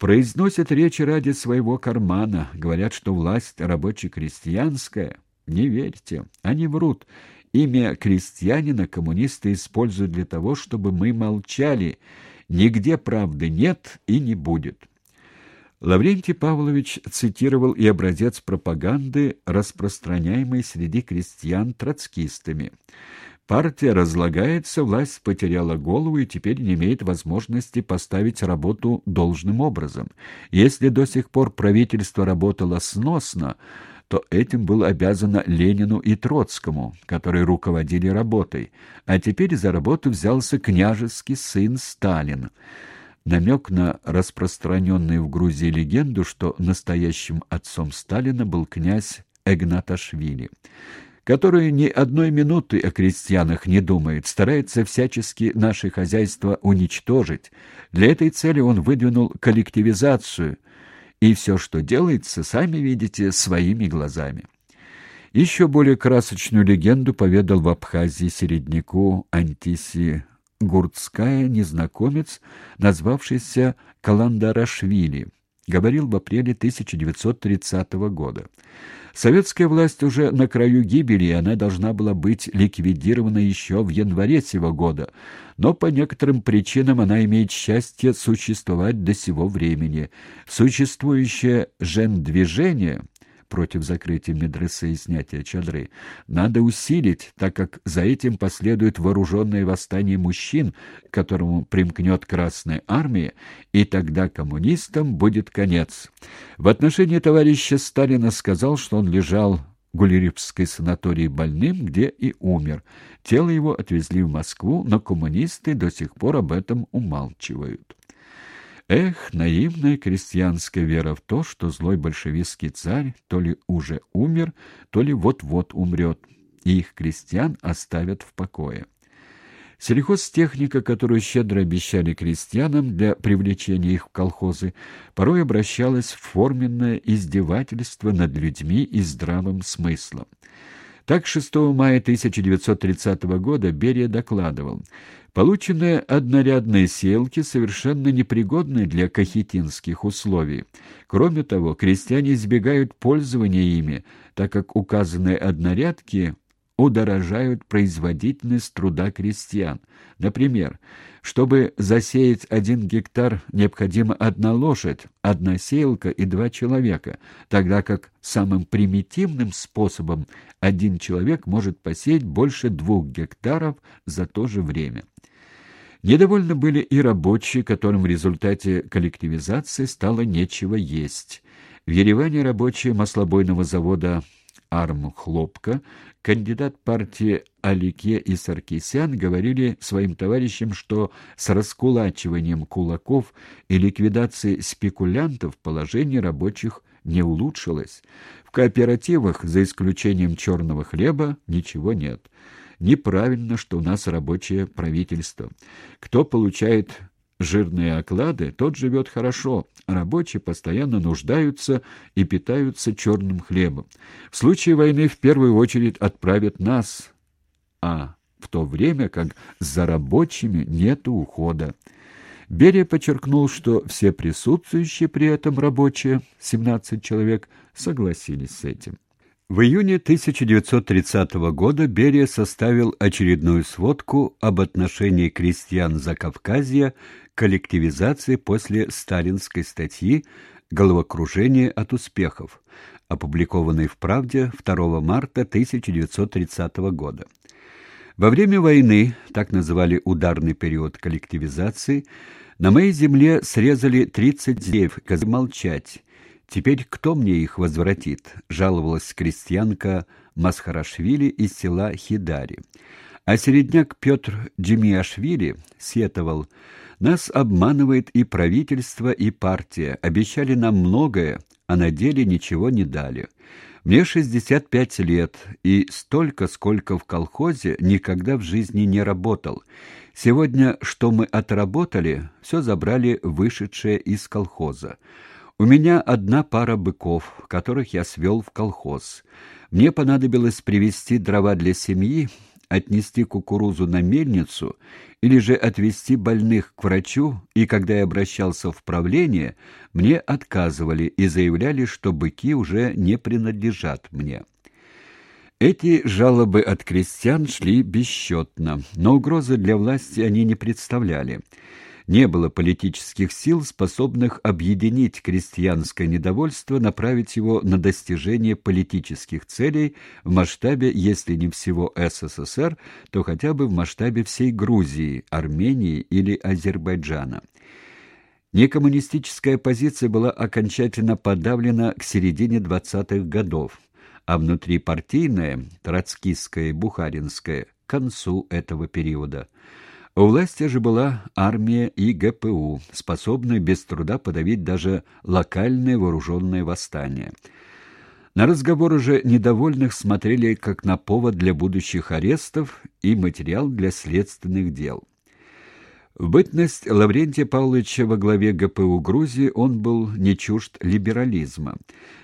Произносят речи ради своего кармана, говорят, что власть рабоче-крестьянская. Не верьте, они врут. Имя крестьянина коммунисты используют для того, чтобы мы молчали. Нигде правды нет и не будет. Лаврентий Павлович цитировал и образец пропаганды, распространяемой среди крестьян троцкистами. Партия разлагается, власть потеряла голову и теперь не имеет возможности поставить работу должным образом. Если до сих пор правительство работало сносно, то этим было обязано Ленину и Троцкому, которые руководили работой, а теперь за работу взялся княжеский сын Сталин. Намек на распространенную в Грузии легенду, что настоящим отцом Сталина был князь Эгнаташвили который ни одной минуты о крестьянах не думает, старается всячески наше хозяйство уничтожить. Для этой цели он выдвинул коллективизацию, и все, что делается, сами видите своими глазами. Еще более красочную легенду поведал в Абхазии середняку Антиси Гурцкая незнакомец, назвавшийся Каландарашвили говорил в апреле 1930 года. Советская власть уже на краю гибели, и она должна была быть ликвидирована еще в январе сего года, но по некоторым причинам она имеет счастье существовать до сего времени. Существующее жен-движение против закрытия медресе и снятия чадры, надо усилить, так как за этим последует вооруженное восстание мужчин, к которому примкнет Красная Армия, и тогда коммунистам будет конец. В отношении товарища Сталина сказал, что он лежал в Гулеревской санатории больным, где и умер. Тело его отвезли в Москву, но коммунисты до сих пор об этом умалчивают. Эх, наивная крестьянская вера в то, что злой большевистский царь то ли уже умер, то ли вот-вот умрет, и их крестьян оставят в покое. Сельхозтехника, которую щедро обещали крестьянам для привлечения их в колхозы, порой обращалась в форменное издевательство над людьми и здравым смыслом. Так 6 мая 1930 года Берия докладывал, полученные однорядные селки совершенно непригодны для кахетинских условий. Кроме того, крестьяне избегают пользования ими, так как указанные однорядки удорожают производительность труда крестьян. Например, чтобы засеять один гектар, необходима одна лошадь, одна сеялка и два человека, тогда как самым примитивным способом один человек может посеять больше двух гектаров за то же время. Недовольны были и рабочие, которым в результате коллективизации стало нечего есть. В Ереване рабочие маслобойного завода Арм Хлопка, кандидат партии Алике и Саркисян говорили своим товарищам, что с раскулачиванием кулаков и ликвидацией спекулянтов положение рабочих не улучшилось. В кооперативах, за исключением черного хлеба, ничего нет. Неправильно, что у нас рабочее правительство. Кто получает жирные оклады, тот живет хорошо. Рабочие постоянно нуждаются и питаются черным хлебом. В случае войны в первую очередь отправят нас, а в то время как за рабочими нет ухода. Берия подчеркнул, что все присутствующие при этом рабочие, 17 человек, согласились с этим. В июне 1930 года Берия составил очередную сводку об отношении крестьян Закавказья к коллективизации после сталинской статьи «Головокружение от успехов», опубликованной в «Правде» 2 марта 1930 года. Во время войны, так называли ударный период коллективизации, на моей земле срезали 30 деревьев, молчать, Теперь кто мне их возвратит? жаловалась крестьянка Масхарашвили из села Хидари. А середняк Петр Джимиашвили сетовал: нас обманывает и правительство, и партия. Обещали нам многое, а на деле ничего не дали. Мне 65 лет, и столько, сколько в колхозе, никогда в жизни не работал. Сегодня, что мы отработали, все забрали вышедшие из колхоза. У меня одна пара быков, которых я свел в колхоз. Мне понадобилось привезти дрова для семьи, отнести кукурузу на мельницу или же отвезти больных к врачу, и когда я обращался в правление, мне отказывали и заявляли, что быки уже не принадлежат мне. Эти жалобы от крестьян шли бесчетно, но угрозы для власти они не представляли. Не было политических сил, способных объединить крестьянское недовольство, направить его на достижение политических целей в масштабе, если не всего СССР, то хотя бы в масштабе всей Грузии, Армении или Азербайджана. Некоммунистическая позиция была окончательно подавлена к середине 20-х годов, а внутрипартийная, троцкистская и бухаринская, к концу этого периода – у власти же была армия и ГПУ, способные без труда подавить даже локальные вооруженные восстания. На разговоры же недовольных смотрели как на повод для будущих арестов и материал для следственных дел. В бытность Лаврентия Павловича во главе ГПУ Грузии он был не чужд либерализма.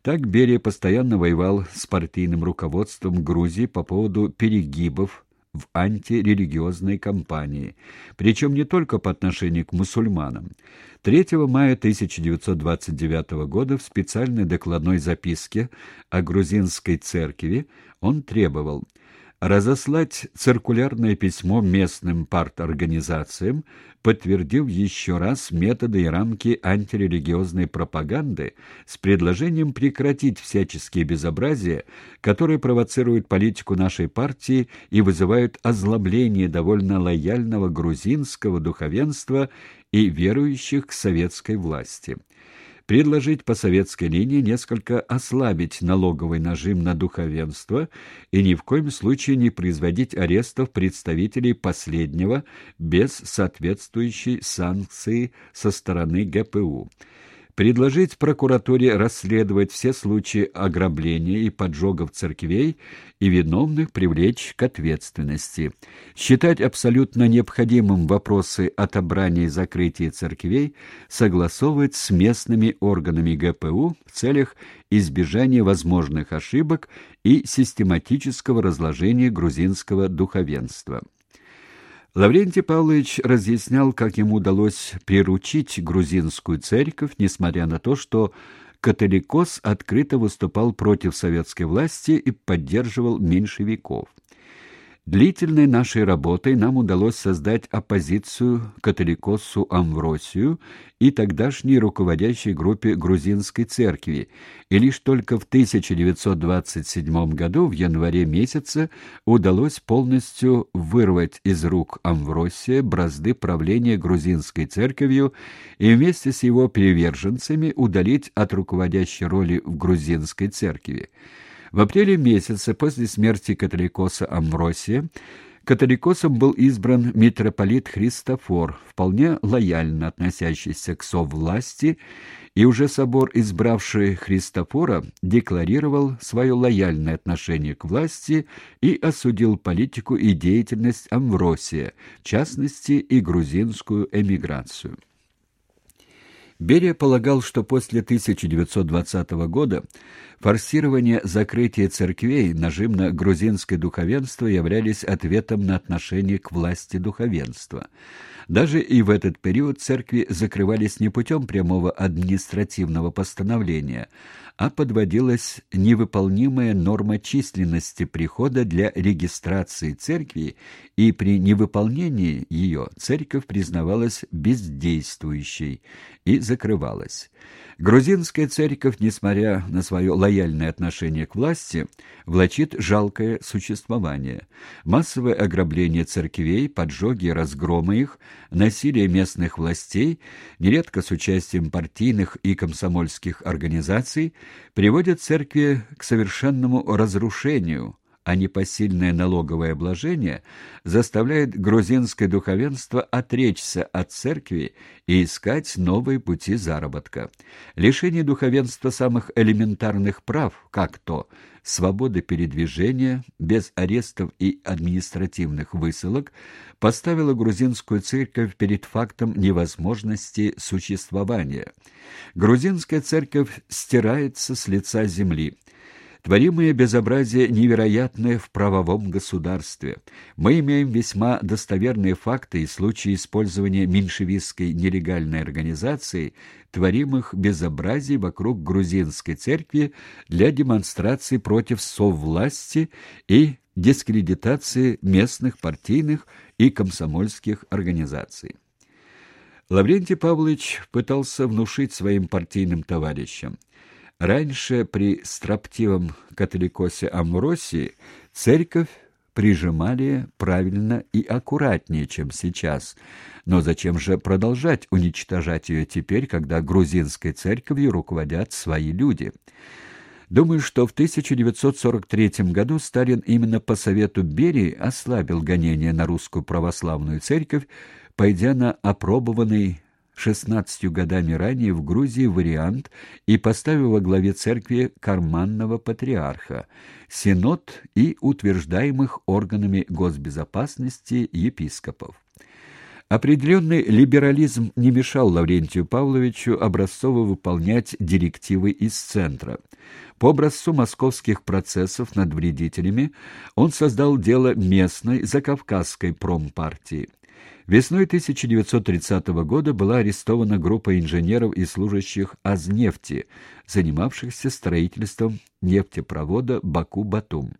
Так Берия постоянно воевал с партийным руководством Грузии по поводу перегибов в антирелигиозной кампании, причем не только по отношению к мусульманам. 3 мая 1929 года в специальной докладной записке о грузинской церкви он требовал – разослать циркулярное письмо местным парторганизациям, подтвердив еще раз методы и рамки антирелигиозной пропаганды с предложением прекратить всяческие безобразия, которые провоцируют политику нашей партии и вызывают озлобление довольно лояльного грузинского духовенства и верующих к советской власти предложить по советской линии несколько ослабить налоговый нажим на духовенство и ни в коем случае не производить арестов представителей последнего без соответствующей санкции со стороны ГПУ предложить прокуратуре расследовать все случаи ограбления и поджогов церквей и виновных привлечь к ответственности, считать абсолютно необходимым вопросы отобрания и закрытия церквей, согласовывать с местными органами ГПУ в целях избежания возможных ошибок и систематического разложения грузинского духовенства. Лаврентий Павлович разъяснял, как ему удалось приручить грузинскую церковь, несмотря на то, что католикос открыто выступал против советской власти и поддерживал меньшевиков. Длительной нашей работой нам удалось создать оппозицию католикосу Амвросию и тогдашней руководящей группе грузинской церкви, и лишь только в 1927 году, в январе месяце, удалось полностью вырвать из рук Амвросия бразды правления грузинской церковью и вместе с его приверженцами удалить от руководящей роли в грузинской церкви. В апреле месяце после смерти католикоса Амвросия католикосом был избран митрополит Христофор, вполне лояльно относящийся к совласти, и уже собор, избравший Христофора, декларировал свое лояльное отношение к власти и осудил политику и деятельность Амвросия, в частности и грузинскую эмиграцию. Берия полагал, что после 1920 года форсирование закрытия церквей, нажим на грузинское духовенство являлись ответом на отношение к власти духовенства. Даже и в этот период церкви закрывались не путем прямого административного постановления, а подводилась невыполнимая норма численности прихода для регистрации церкви, и при невыполнении ее церковь признавалась бездействующей и закрывалась. Грузинская церковь, несмотря на свое лояльное отношение к власти, влачит жалкое существование. Массовое ограбление церквей, поджоги и разгромы их, насилие местных властей, нередко с участием партийных и комсомольских организаций, приводят церкви к совершенному разрушению – а непосильное налоговое обложение заставляет грузинское духовенство отречься от церкви и искать новые пути заработка. Лишение духовенства самых элементарных прав, как то свободы передвижения, без арестов и административных высылок, поставило грузинскую церковь перед фактом невозможности существования. Грузинская церковь стирается с лица земли. Творимые безобразия невероятны в правовом государстве. Мы имеем весьма достоверные факты и случаи использования меньшевистской нелегальной организации творимых безобразий вокруг грузинской церкви для демонстрации против соввласти и дискредитации местных партийных и комсомольских организаций. Лаврентий Павлович пытался внушить своим партийным товарищам – Раньше при строптивом католикосе Амвросии церковь прижимали правильно и аккуратнее, чем сейчас. Но зачем же продолжать уничтожать ее теперь, когда грузинской церковью руководят свои люди? Думаю, что в 1943 году Сталин именно по совету Берии ослабил гонения на русскую православную церковь, пойдя на опробованный шестнадцатью годами ранее в Грузии вариант и поставив во главе церкви карманного патриарха, синод и утверждаемых органами госбезопасности епископов. Определенный либерализм не мешал Лаврентию Павловичу образцово выполнять директивы из центра. По образцу московских процессов над вредителями он создал дело местной закавказской промпартии – Весной 1930 года была арестована группа инженеров и служащих Азнефти, занимавшихся строительством нефтепровода Баку-Батум.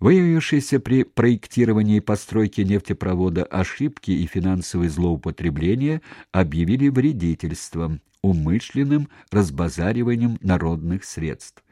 Выявившиеся при проектировании и постройке нефтепровода ошибки и финансовые злоупотребления объявили вредительством, умышленным разбазариванием народных средств.